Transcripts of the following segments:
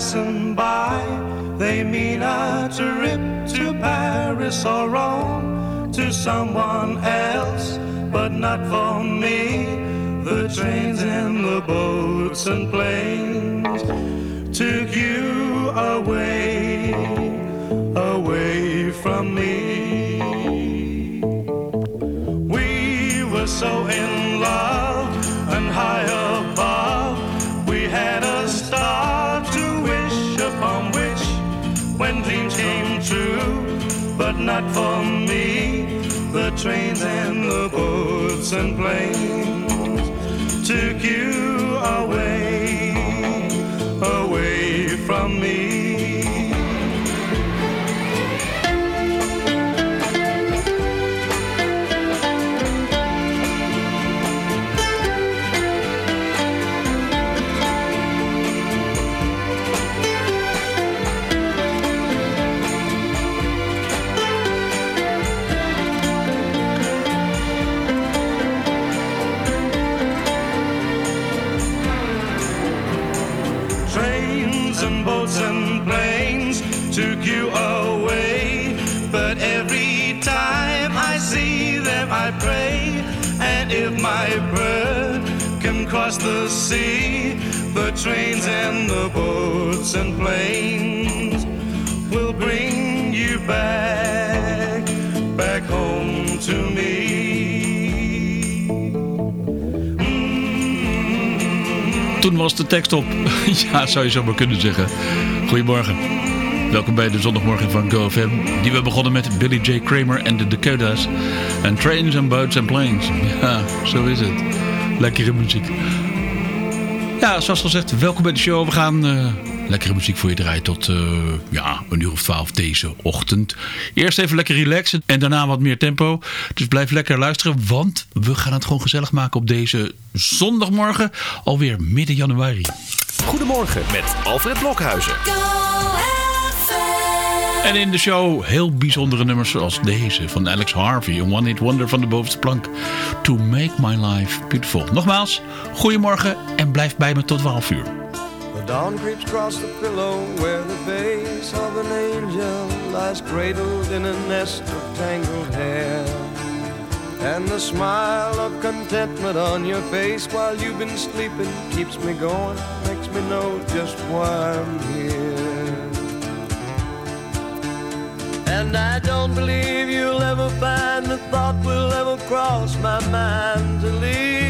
passing by. They mean a trip to Paris or Rome to someone else, but not for me. The trains and the boats and planes took you away, away from me. We were so in love not for me, the trains and the boats and planes took you away, the sea, the trains and the boats and planes will bring you back, back home to me. Toen was de tekst op. ja, zou je zo maar kunnen zeggen. Goedemorgen. Welkom bij de zondagmorgen van GoFM. Die we begonnen met Billy J. Kramer en de Dakotas. En Trains and Boats and Planes. Ja, zo is het. Lekkere muziek. Ja, zoals gezegd, welkom bij de show. We gaan eh, lekkere muziek voor je draaien tot eh, ja, een uur of twaalf deze ochtend. Eerst even lekker relaxen en daarna wat meer tempo. Dus blijf lekker luisteren, want we gaan het gewoon gezellig maken op deze zondagmorgen. Alweer midden januari. Goedemorgen met Alfred Blokhuizen. En in de show heel bijzondere nummers zoals deze van Alex Harvey. Een one-hit wonder van de bovenste plank. To make my life beautiful. Nogmaals, goedemorgen en blijf bij me tot 12 uur. The dawn creeps across the pillow where the face of an angel lies cradled in a nest of tangled hair. And the smile of contentment on your face while you've been sleeping keeps me going, makes me know just why I'm here. And I don't believe you'll ever find the thought will ever cross my mind to leave.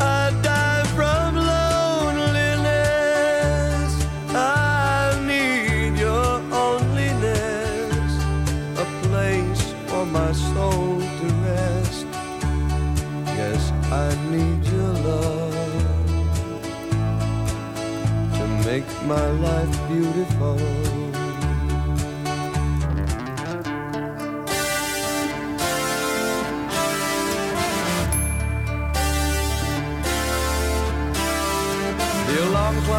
I die from loneliness. I need your onlyness, a place for my soul to rest. Yes, I need your love to make my life beautiful.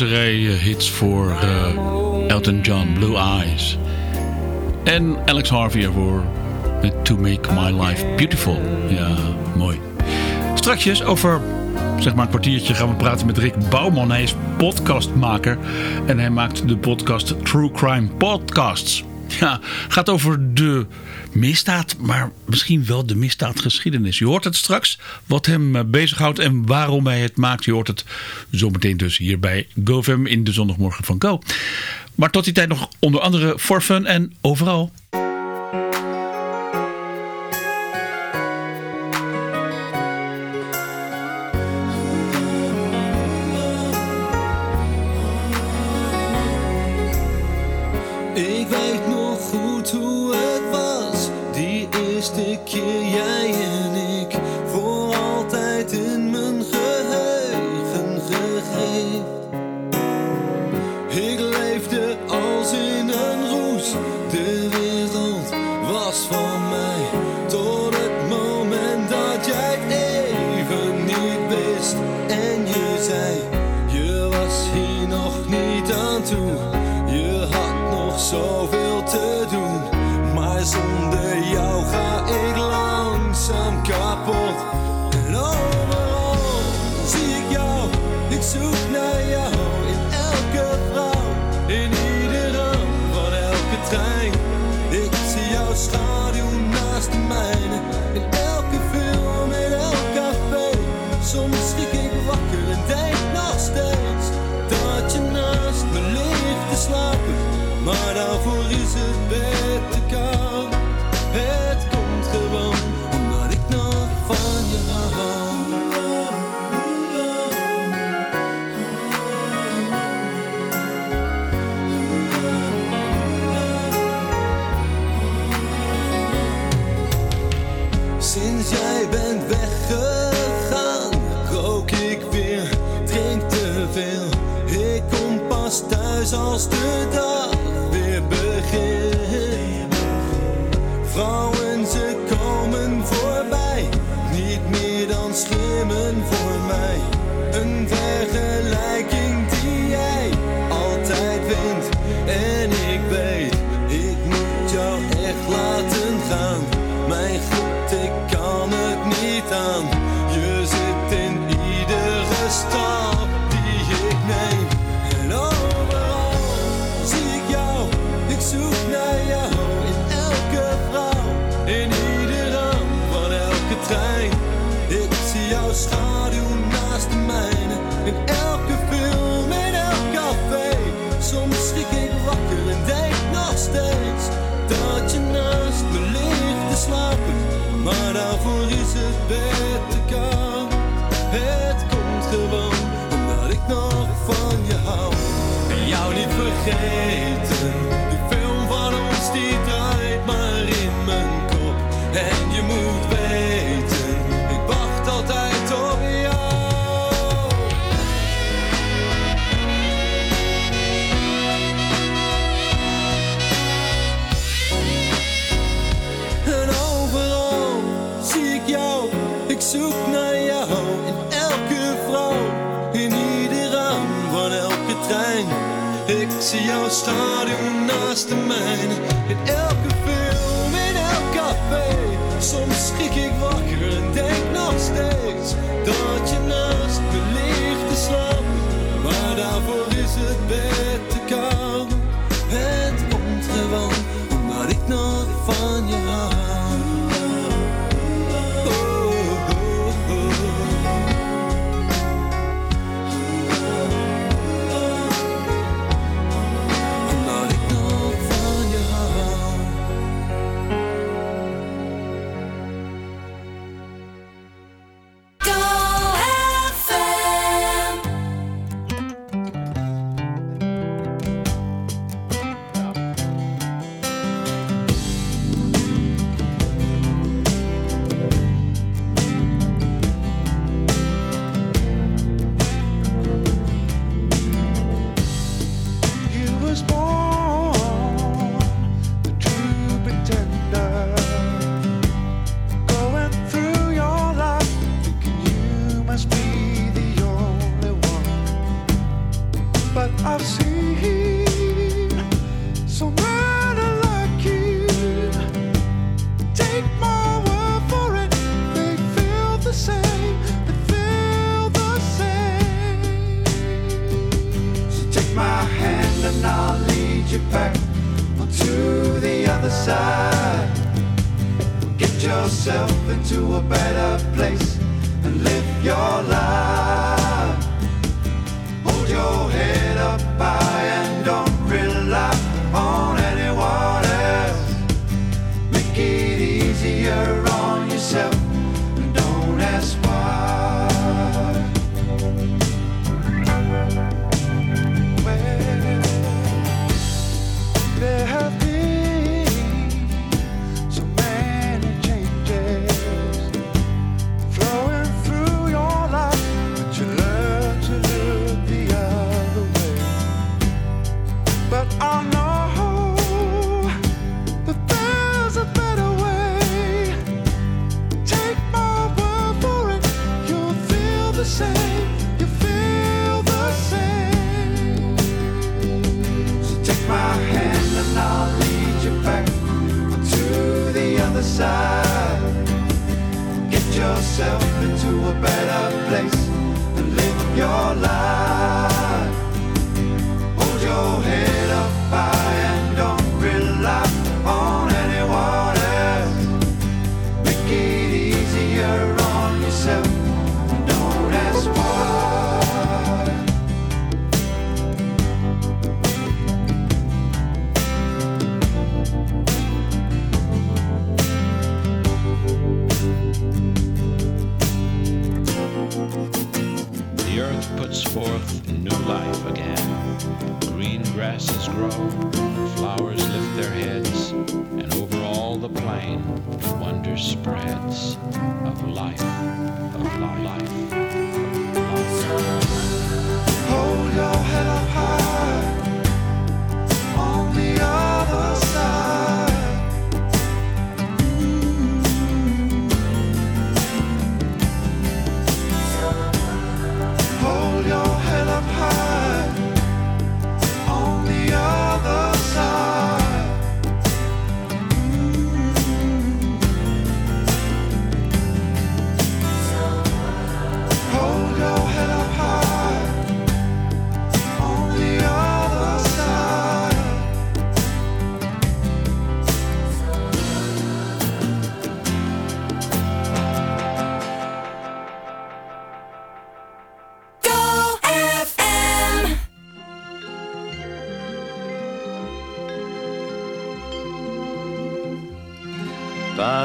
Eindeloze rij eh, hits voor eh, Elton John, Blue Eyes. En Alex Harvey ervoor met To Make My Life Beautiful. Ja, mooi. Strakjes over zeg maar een kwartiertje gaan we praten met Rick Bouwman. Hij is podcastmaker en hij maakt de podcast True Crime Podcasts. Ja, gaat over de misdaad, maar misschien wel de misdaadgeschiedenis. Je hoort het straks, wat hem eh, bezighoudt en waarom hij het maakt. Je hoort het zometeen dus hier bij GoFam in de zondagmorgen van Go. Maar tot die tijd nog onder andere for fun en overal. Vergeten.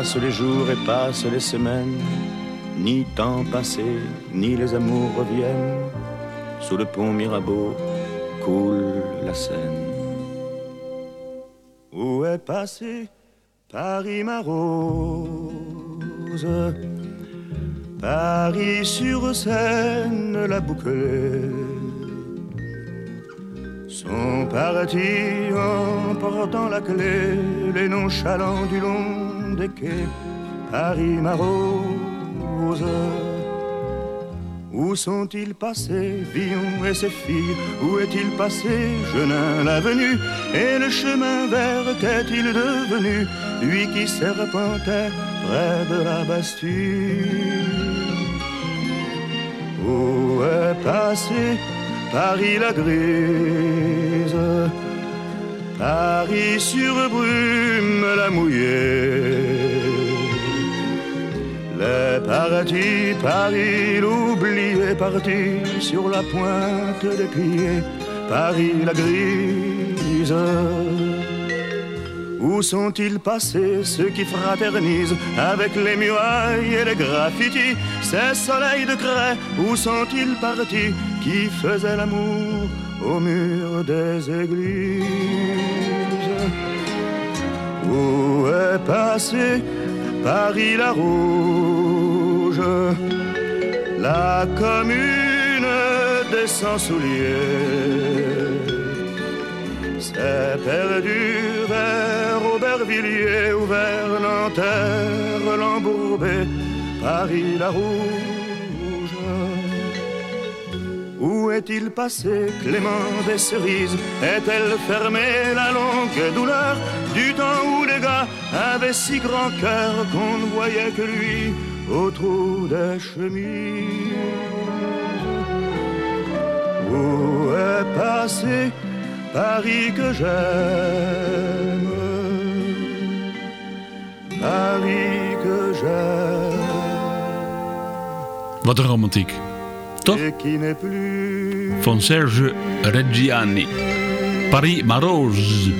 Passent les jours et passent les semaines, ni temps passé, ni les amours reviennent. Sous le pont Mirabeau coule la Seine. Où est passé Paris ma rose? Paris sur Seine la bouclée sont partis en portant la clé, les nonchalants du long Paris ma rose. Où sont-ils passés, Villon et ses filles? Où est-il passé, Genin l'avenue? Et le chemin vert qu'est-il devenu? Lui qui serpentait près de la Bastille Où est passé Paris la grise? Paris sur brume la mouillée les paradis, Paris l'oublié, parti sur la pointe des pieds, Paris la grise. Où sont-ils passés ceux qui fraternisent avec les murailles et les graffitis, ces soleils de craie, où sont-ils partis qui faisaient l'amour au mur des églises? Où est passé Paris la rouge, la commune des sans-souliers. C'est perdu vers Aubervilliers ou vers Nanterre, l'embourbé, Paris la rouge. Où est-il passé, Clément des cerises? Est-elle fermée la longue douleur du temps où avaient si grand cœur qu'on ne voyait que lui au trou des chemises Où est passé Paris que j'aime Paris que j'aime Wat een romantiek. Toch? et qui n'est plus Van Serge Reggiani. Paris Marose.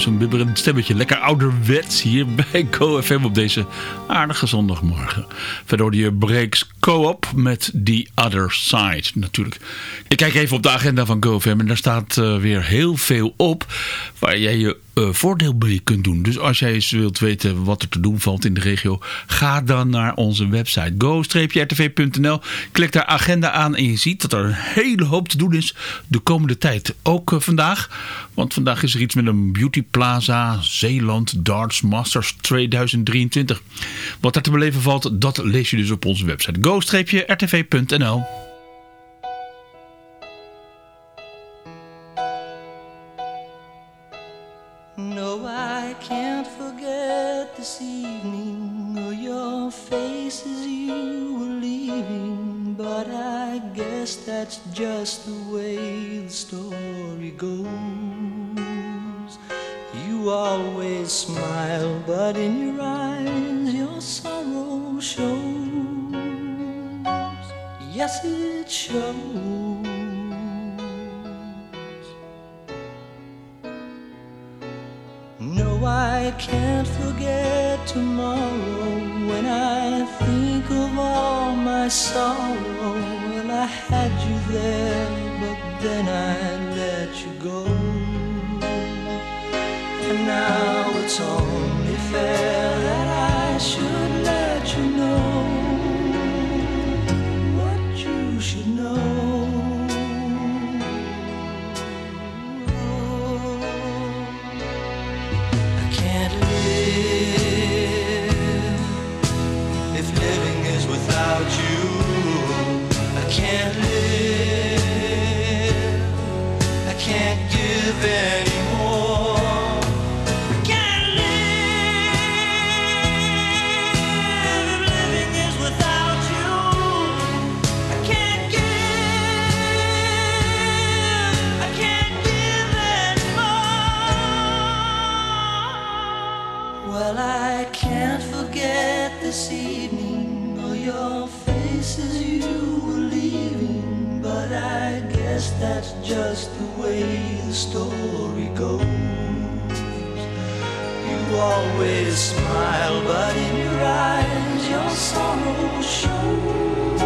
Zo'n bibberend stemmetje. Lekker ouderwets hier bij GoFM op deze aardige zondagmorgen. Verder je Breaks Co-op met The Other Side natuurlijk. Ik kijk even op de agenda van GoFM en daar staat eh, weer heel veel op waar jij je eh, voordeel mee kunt doen. Dus als jij eens wilt weten wat er te doen valt in de regio, ga dan naar onze website go-rtv.nl. Klik daar agenda aan en je ziet dat er een hele hoop te doen is de komende tijd. Ook eh, vandaag, want vandaag is er iets met een beauty plaza, Zeeland Darts Masters 2023. Wat er te beleven valt, dat lees je dus op onze website go-rtv.nl. way the story goes. You always smile, but in your eyes your sorrow shows.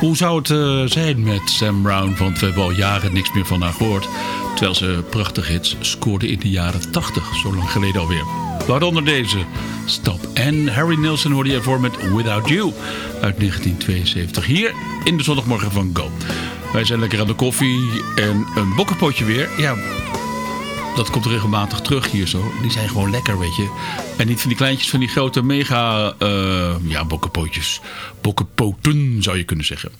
Hoe zou het eh, zijn met Sam Brown? Want we hebben al jaren niks meer van haar gehoord. Terwijl ze prachtige hits scoorde in de jaren 80, zo lang geleden alweer. Waaronder deze Stop. En Harry Nilsson hoorde je voor met Without You uit 1972. Hier in de zondagmorgen van Go. Wij zijn lekker aan de koffie en een bokkenpotje weer. Ja, dat komt regelmatig terug hier zo. Die zijn gewoon lekker, weet je. En niet van die kleintjes, van die grote mega... eh, ja, bokkenpootjes. Bokkenpoten, zou je kunnen zeggen.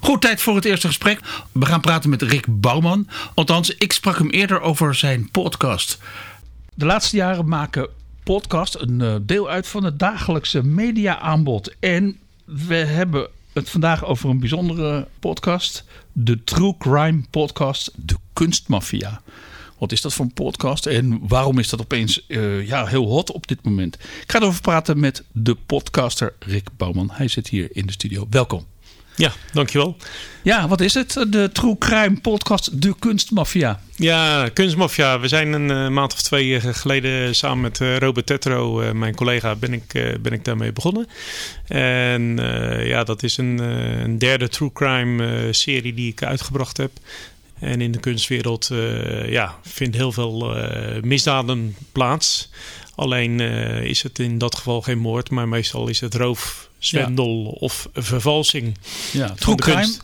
Goed, tijd voor het eerste gesprek. We gaan praten met Rick Bouwman. Althans, ik sprak hem eerder over zijn podcast. De laatste jaren maken podcast een eh, deel uit van het dagelijkse media-aanbod. En we hebben het vandaag over een bijzondere podcast. De True Crime podcast, De Kunstmafia. Wat is dat voor een podcast en waarom is dat opeens eh, ja, heel hot op dit moment? Ik ga erover praten met de podcaster Rick Bouwman. Hij zit hier in de studio. Welkom. Ja, dankjewel. Ja, wat is het? De True Crime podcast De Kunstmafia. Ja, Kunstmafia. We zijn een eh, maand of twee eh, geleden samen met Robert Tetro, mijn collega, ben ik, ben ik daarmee begonnen. En ja, dat is een, een derde True Crime serie die ik uitgebracht heb. En in de kunstwereld uh, ja, vindt heel veel uh, misdaden plaats. Alleen uh, is het in dat geval geen moord, maar meestal is het roof, zwendel ja. of vervalsing. Ja, true crime.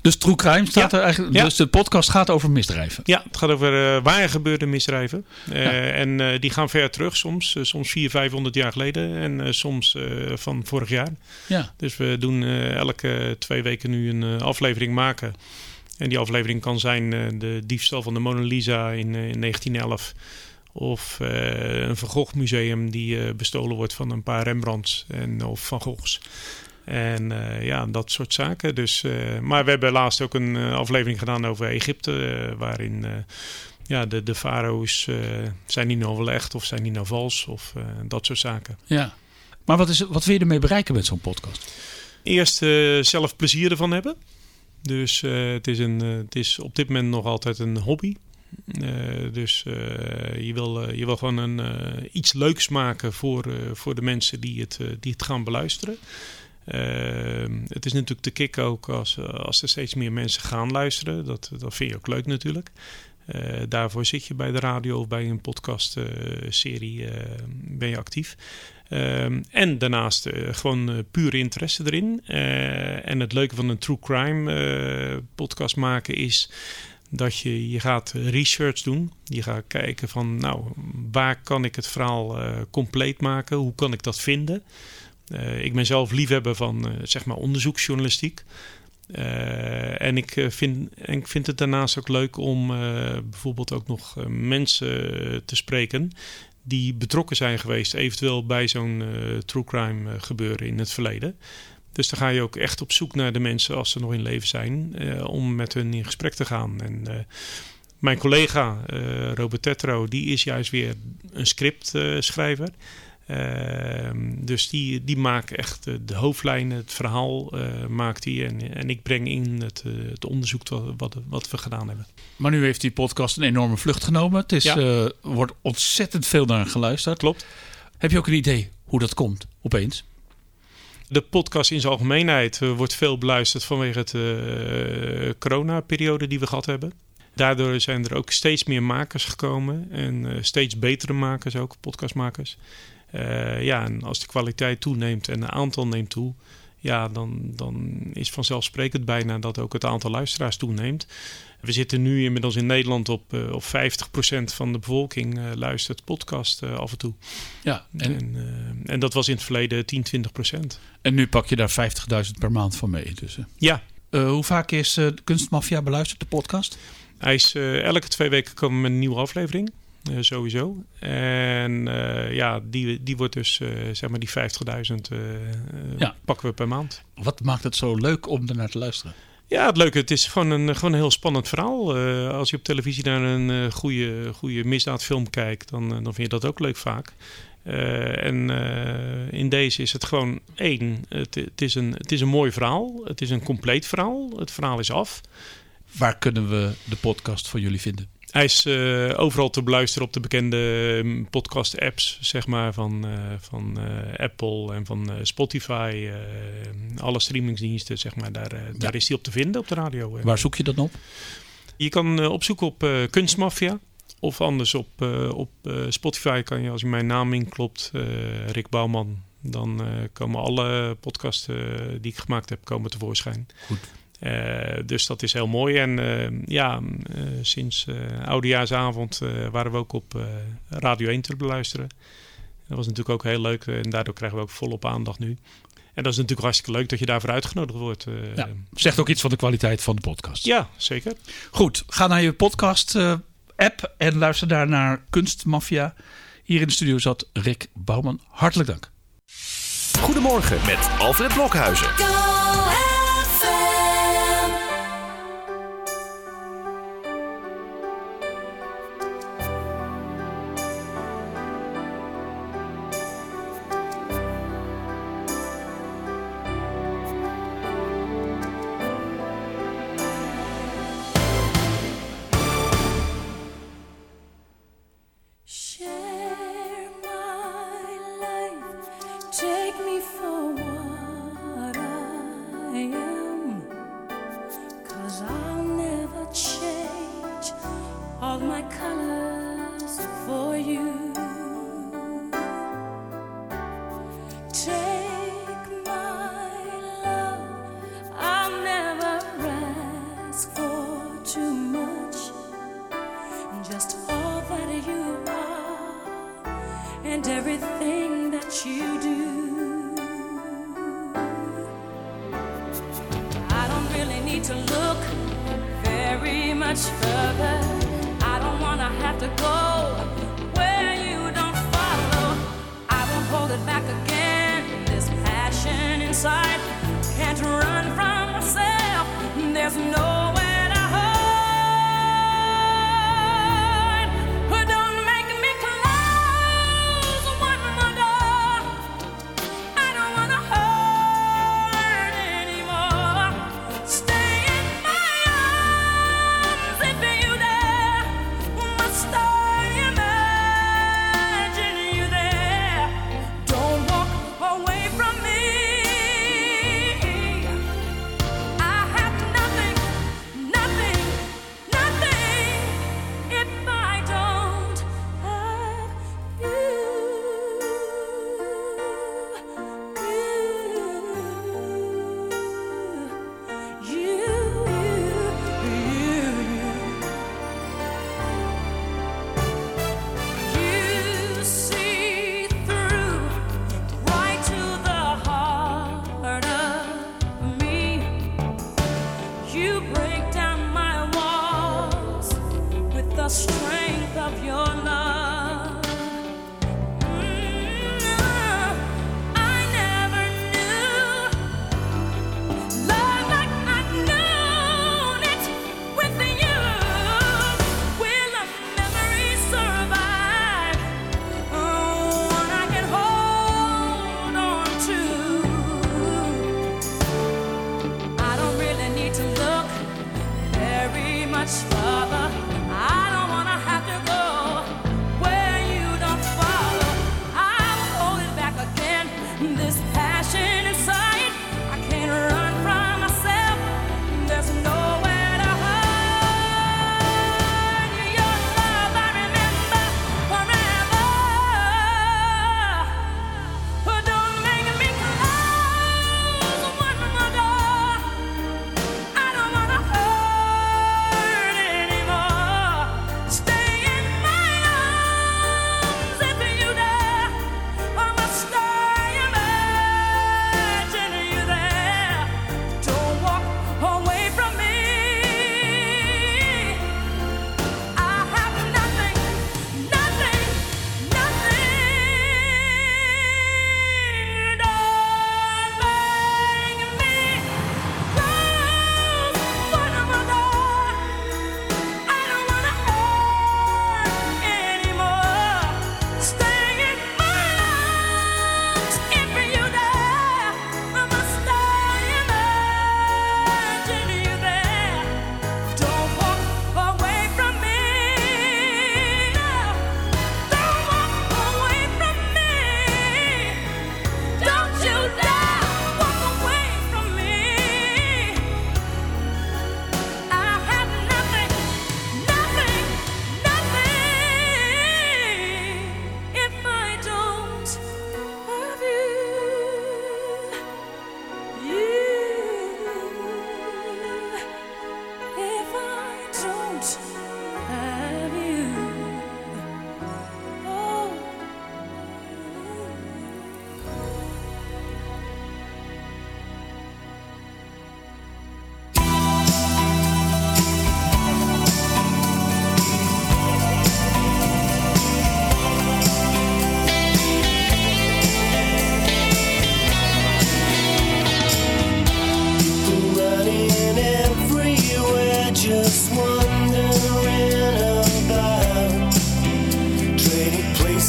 Dus true crime staat ja. er eigenlijk. Ja. Dus de podcast gaat over misdrijven. Ja, het gaat over waar gebeurde misdrijven. En die gaan ver terug, soms, soms 400, 500 jaar geleden en soms van vorig jaar. Ja. Dus we doen elke twee weken nu een aflevering maken. En die aflevering kan zijn uh, de diefstal van de Mona Lisa in, uh, in 1911. Of uh, een Van Gogh museum die bestolen wordt van een paar Rembrandts en, of Van Goghs. En ja, dat soort zaken. Dus, maar we hebben laatst ook een aflevering gedaan over Egypte. waarin ja, de, de farao's zijn die nou wel echt of zijn die nou vals. Of dat soort zaken. Ja. Maar wat, is, wat wil je ermee bereiken met zo'n podcast? Eerst zelf plezier ervan hebben. Dus uh, het, is een, uh, het is op dit moment nog altijd een hobby. Uh, dus je, wil, je wil gewoon een, iets leuks maken voor, voor de mensen die het, die het gaan beluisteren. het is natuurlijk te kick ook als, als er steeds meer mensen gaan luisteren. Dat, dat vind je ook leuk natuurlijk. daarvoor zit je bij de radio of bij een podcastserie ben je actief. Um, en daarnaast uh, gewoon uh, pure interesse erin. Uh, en het leuke van een true crime podcast maken is dat je, je gaat research doen. Je gaat kijken van, nou, waar kan ik het verhaal compleet maken? Hoe kan ik dat vinden? ik ben zelf liefhebber van, zeg maar, onderzoeksjournalistiek. En, ik vind, en ik vind het daarnaast ook leuk om bijvoorbeeld ook nog mensen te spreken die betrokken zijn geweest, eventueel bij zo'n uh, true crime uh, gebeuren in het verleden. Dus dan ga je ook echt op zoek naar de mensen als ze nog in leven zijn, uh, om met hun in gesprek te gaan. En mijn collega Robert Tetro, die is juist weer een scriptschrijver. Uh, dus die, die maakt echt uh, de hoofdlijnen, het verhaal uh, maakt hij. En, en ik breng in het, het onderzoek wat, wat, wat, we gedaan hebben. Maar nu heeft die podcast een enorme vlucht genomen. Het is, ja. wordt ontzettend veel naar geluisterd. Klopt. Heb je ook een idee hoe dat komt, opeens? De podcast in zijn algemeenheid wordt veel beluisterd vanwege het corona-periode die we gehad hebben. Daardoor zijn er ook steeds meer makers gekomen. En steeds betere makers ook, podcastmakers. Uh, ja, en als de kwaliteit toeneemt en het aantal neemt toe, ja, dan, dan is vanzelfsprekend bijna dat ook het aantal luisteraars toeneemt. We zitten nu inmiddels in Nederland op, uh, op 50% van de bevolking uh, luistert podcast uh, af en toe. Ja, en, en, en, dat was in het verleden 10, 20%. En nu pak je daar 50.000 per maand van mee intussen. Ja. hoe vaak is Kunstmafia beluisterd, de podcast? Hij is elke twee weken komen met een nieuwe aflevering. Uh, sowieso. En uh, ja, die, die wordt dus, uh, zeg maar, die 50.000 ja. pakken we per maand. Wat maakt het zo leuk om ernaar te luisteren? Ja, het leuke, het is gewoon een, gewoon een heel spannend verhaal. als je op televisie naar een goede, goede misdaadfilm kijkt, dan, dan vind je dat ook leuk vaak. en in deze is het gewoon één. Het, het, is een, het is een mooi verhaal. Het is een compleet verhaal. Het verhaal is af. Waar kunnen we de podcast voor jullie vinden? Hij is eh, overal te beluisteren op de bekende mm, podcast-apps, zeg maar, van, eh, van eh, Apple en van Spotify. alle streamingsdiensten, zeg maar, daar, daar is hij op te vinden op de radio. Waar zoek je dat op? Je kan opzoeken op Kunstmafia. Of anders op, op Spotify kan je, als je mijn naam inklopt, Rick Bouwman. Dan komen alle podcasts die ik gemaakt heb, komen tevoorschijn. Goed. Eh, dus dat is heel mooi. En eh, ja, eh, sinds eh oudejaarsavond eh, waren we ook op eh, Radio 1 te beluisteren. Dat was natuurlijk ook heel leuk. En daardoor krijgen we ook volop aandacht nu. En dat is natuurlijk hartstikke leuk dat je daarvoor uitgenodigd wordt. eh. Ja, zegt ook iets van de kwaliteit van de podcast. ja, zeker. Goed, ga naar je podcast eh, app en luister daar naar Kunstmafia. Hier in de studio zat Rick Bouwman. Hartelijk dank. Goedemorgen met Alfred Blokhuizen.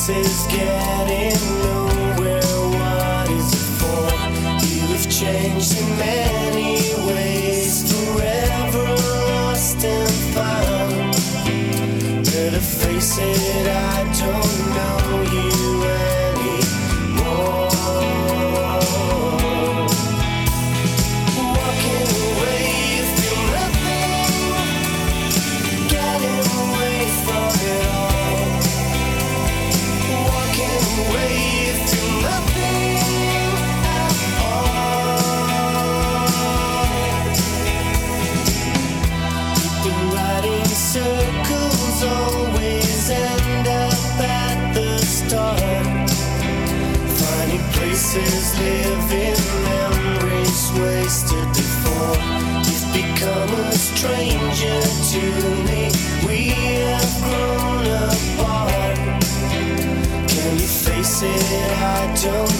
Faces getting nowhere. What is it for? You have changed in many ways, forever lost and found. Better face it, I you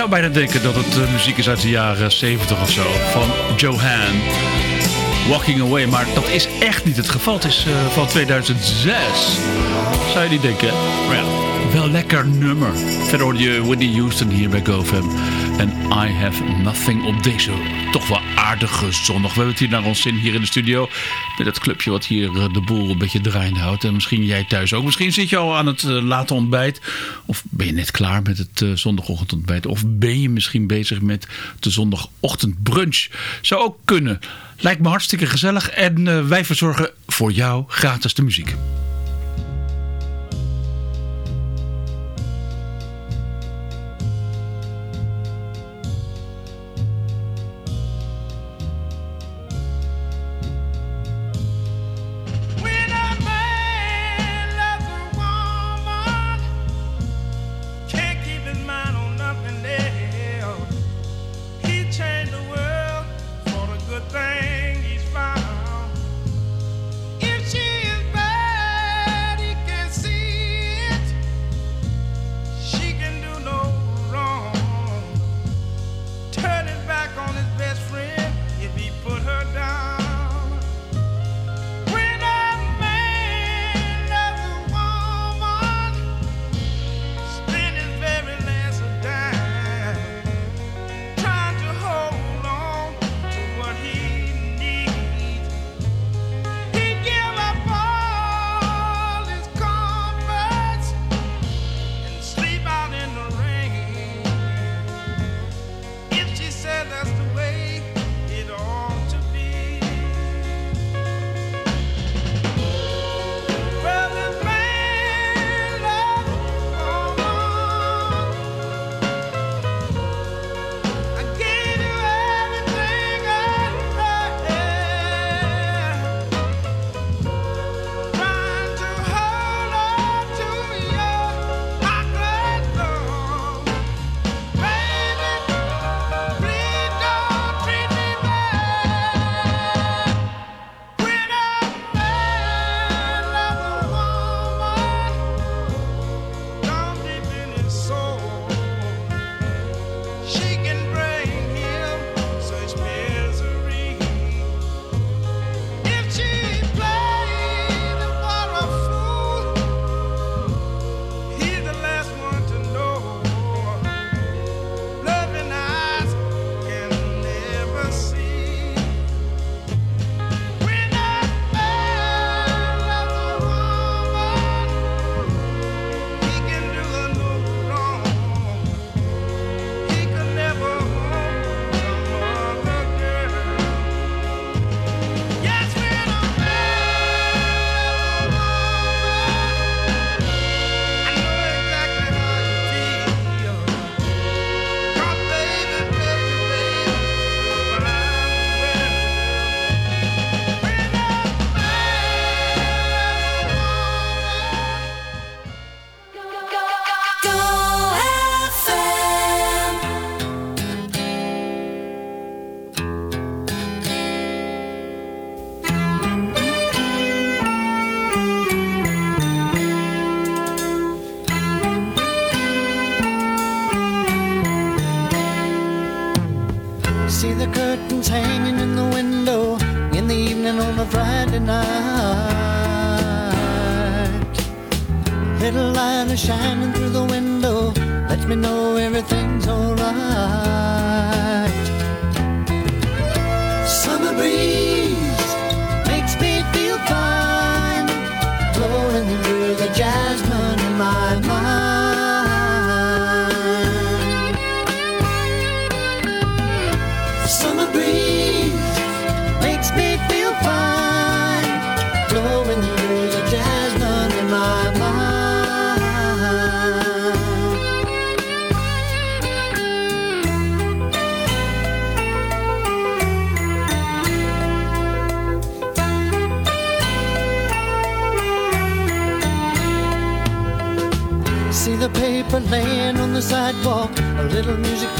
zou bijna denken dat het eh, muziek is uit de jaren 70 of zo. Van Johan. Walking Away. Maar dat is echt niet het geval. Het is eh, van 2006. Zou je niet denken? Wel lekker nummer. Verder hoorde je Whitney Houston hier bij GoFam. En I Have Nothing op deze toch wel aardige zondag. We hebben het hier naar ons zin hier in de studio. Met het clubje wat hier eh, de boel een beetje draaiende houdt. En misschien jij thuis ook. Misschien zit je al aan het eh, late ontbijt. Of ben je net klaar met het eh, zondagochtendontbijt. Of ben je misschien bezig met de zondagochtendbrunch. Zou ook kunnen. Lijkt me hartstikke gezellig. En wij verzorgen voor jou gratis de muziek.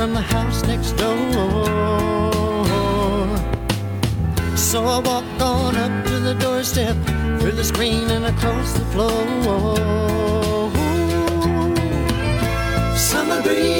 From the house next door. So I walked on up to the doorstep, through the screen and across the floor. Summer breeze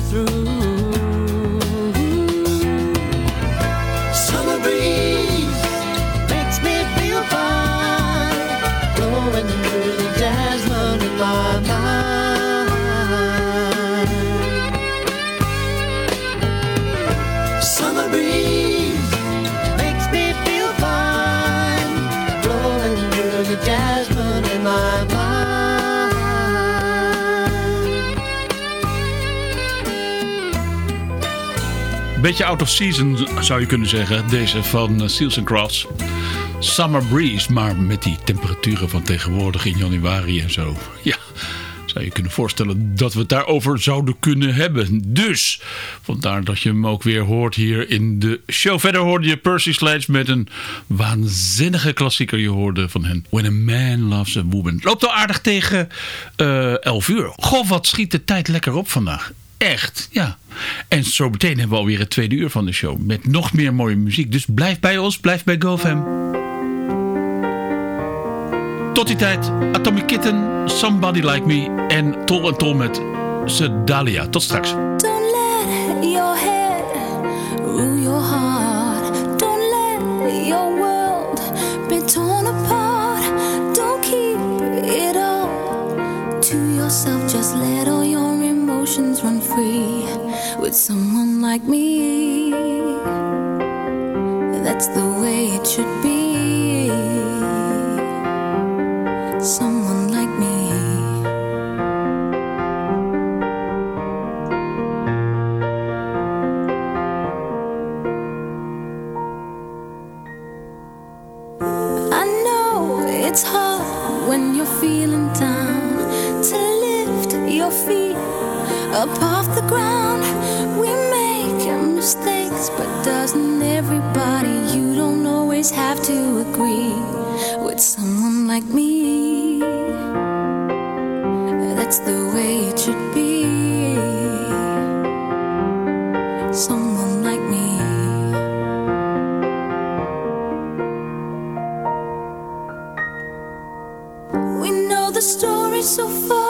Beetje out of season zou je kunnen zeggen. Deze van eh, Seals and Crofts. Summer Breeze, maar met die temperaturen van tegenwoordig in januari en zo. Ja, zou je kunnen voorstellen dat we het daarover zouden kunnen hebben. Dus, vandaar dat je hem ook weer hoort hier in de show. Verder hoorde je Percy Sledge met een waanzinnige klassieker. Je hoorde van hen When a Man Loves a Woman. Loopt al aardig tegen eh 11 uur. Goh, wat schiet de tijd lekker op vandaag. Echt, ja. En zo meteen hebben we alweer het tweede uur van de show. Met nog meer mooie muziek. Dus blijf bij ons, blijf bij GoFam. Tot die tijd, Atomic Kitten, Somebody Like Me en Tol en Tol met Sedalia. Tot straks. Don't let your head. Don't keep it. Just let emotions run free with someone like me. That's the way it should be. Someone mistakes, but doesn't everybody? You don't always have to agree with someone like me. That's the way it should be. Someone like me. We know the story so far.